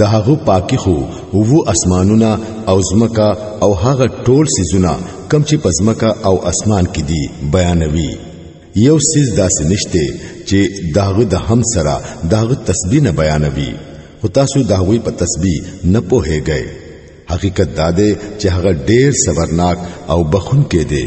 د هغه پاکي خو وو اسمانونه او زمکا او هغه ټول سيزونه کم چې په زمکا او اسمان کې دي بیانوي یو سیز داسې نشته چې داغه د هم سره داغه تسبیح نه بیانوي خو تاسو داوی په تسبیح نه پوهیږئ حقیقت دا دی چې هغه ډیر صبرناک او بخون کې دی